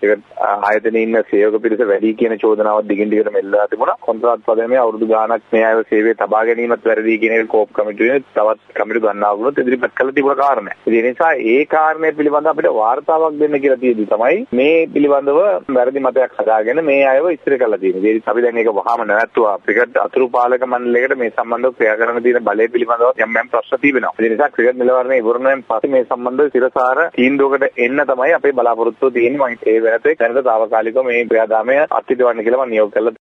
Cricket ආයතනයේ ඉන්න සේවක පිරිස වැඩි කියන චෝදනාවක් දිගින් දිගටම එල්ලලා තිබුණා. කොන්ත්‍රාත් පදනමේ අවුරුදු ගාණක් මේ අයව සේවයේ තබා ගැනීමත් වැරදි කියන එක කෝප් කමිටුවේ තවත් කමිටු ගන්නවා වුණොත් ඉදිරිපත් කළ තිබුණ කාරණා. ඒ නිසා ඒ කාරණය පිළිබඳව අපිට වාර්තාවක් දෙන්න කියලා තියෙදි තමයි මේ පිළිබඳව වැරදි මතයක් හදාගෙන මේ අයව ඉස්තර කරලා තියෙන්නේ. ඒ නිසා අපි දැන් ඒක වහාම නැවැත්තුවා. ක්‍රිකට් අතුරු පාලක මණ්ඩලයකට මේ සම්බන්ධව ක්‍රියා කරන තියෙන බලය පිළිබඳව යම් යම් ප්‍රශ්න තිබෙනවා. ඒ නිසා ක්‍රිකට් නිලවරණය ඉවරණයෙන් පස්සේ මේ සම්බන්ධව සිරසාර තීන්දුවකට එන්න තමයි අපේ බලාපොරොත්තුව තියෙන්නේ. මම ඒ වෙනතේ දැනට తాවකාලිකව මේ ක්‍රියාදාමය අත්හිටවන්න කියලා මම නියෝග කළා.